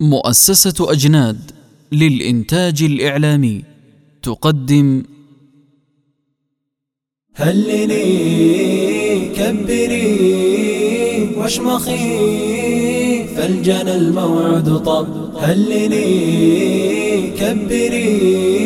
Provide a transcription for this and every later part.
مؤسسة أجناد للإنتاج الإعلامي تقدم. هللي كبري واشمخي فالجنى الموعد طب. هللي كبري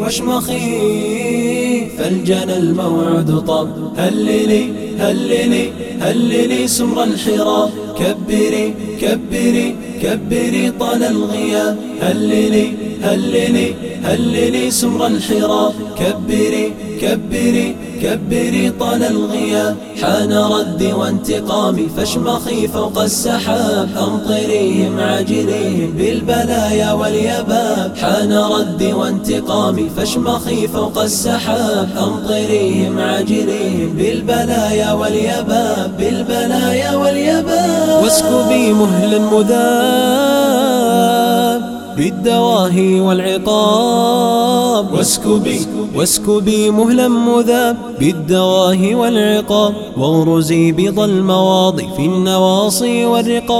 واشمخي فالجنى الموعد طب. هللي هللي هللي سمر الحراب. كبري كبري كبري طال الغياب. هللي هللي هللي سمر الحراب. كبري كبري كبري طال الغياب. حان ردي وانتقامي فاشمخي فوق السحاب. أمطريهم عاجليهم بالبلايا واليباب. حان ردي وانتقامي فاشمخي فوق السحاب. أمطريهم عاجليهم بالبلايا واليباب. بالبلايا واليباب. واسكبي مهلا مذاب. بالدواهي والعقاب. واسكبي واسكبي مهلا مذاب بالدواهي والعقاب واغرزي بض المواضي في النواصي والرقاب.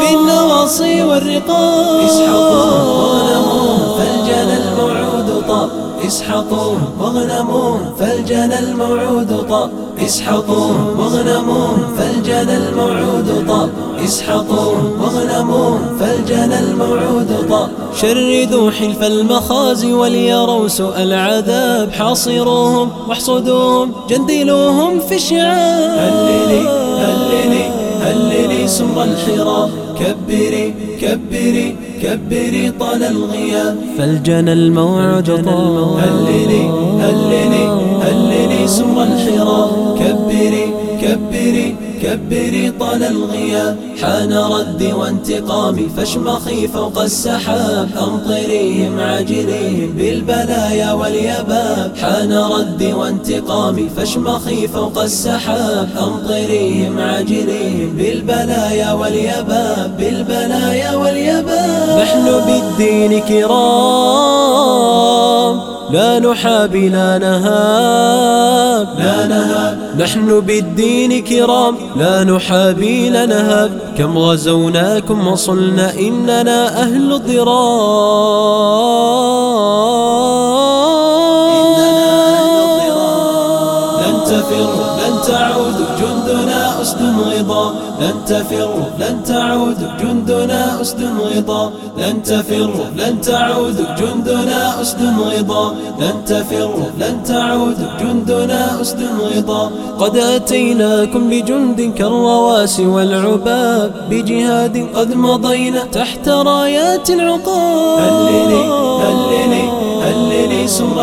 في النواصي والرقاب. اسحقوا واغنموا فالجنى الموعود طاب. اسحقوا واغنموا فالجنى الموعود طاب. اسحقوا واغنموا فالجنى الموعود طاب. اسحقوا واغنموا فالجنى الموعود طاب شردوا حلف المخازي وليروا سوء العذاب حاصروهم واحصدوهم جندلوهم في الشعاب. هللي هللي هللي سمر الحراب. كبري كبري كبري طال الغياب. فالجنى الموعد طال هللي هللي هللي سمر الحراب. كبري كبري كبري طال الغياب. حان ردي وانتقامي فاشمخي فوق السحاب. أمطريهم عاجليهم بالبلايا واليباب حان ردي وانتقامي فاشمخي فوق السحاب. أمطريهم عاجليهم بالبلايا واليباب بالبلايا واليباب نحن بالدين كرام. لا نحابي لا نهاب لا نهاب نحن بالدين كرام. لا نحابي لا نهاب كم غزوناكم وصلنا إننا أهل الضرار لن تفروا لن تعودوا جندنا أسد غضا لن تفروا لن تعودوا جندنا أسد غضا. لن تفروا لن تعودوا جندنا أسد غضا. لن تفروا لن تعودوا جندنا أسد غضا. قد أتيناكم بجند كالرواسي والعباب. بجهاد قد مضينا تحت رايات العقاب.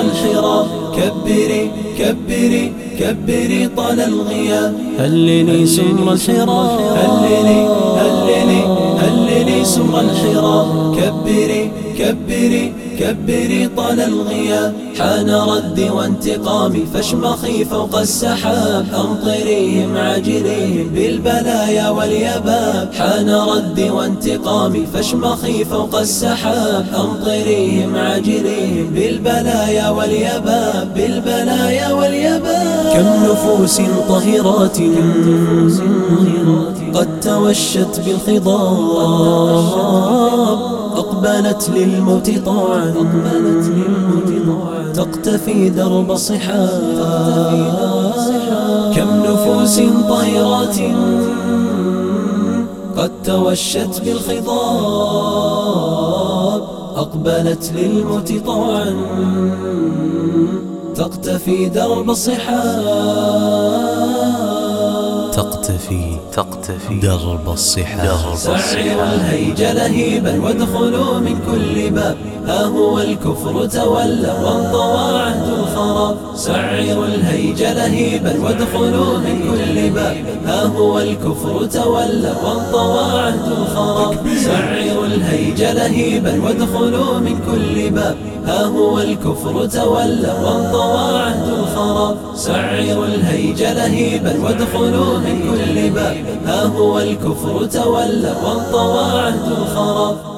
الحراب كبري كبري كبري طال الغياب هللي سمر الحراب هللي هللي هللي سمر الحراب كبري كبري كبري طال الغياب. حان ردي وانتقامي فاشمخي فوق السحاب. أمطريهم عاجليهم بالبلايا واليباب حان ردي وانتقامي فاشمخي فوق السحاب. أمطريهم عاجليهم بالبلايا واليباب بالبلايا واليباب كم نفوس طهرات قد توشت بالخضاب. أقبلت للموت طوعا تقتفي درب صحاب كم نفوس طيرات قد توشت بالخضاب. أقبلت للموت طوعا تقتفي درب الصحاب تقتفي تقتفي درب الصحاب سعروا الهيج لهيبا وادخلوا من كل باب. ها هو الكفر تولى وانطوى عهد الخراب سعروا الهيج لهيبا وادخلوا من كل باب. ها هو الكفر تولى وانطوى عهد الخراب سعروا الهيج لهيبا وادخلوا من كل باب. ها هو الكفر تولى وانطوى عهد الخراب سعروا الهيج لهيبا وادخلوا من كل باب. ها هو الكفر تولى وانطوى عهد الخراب.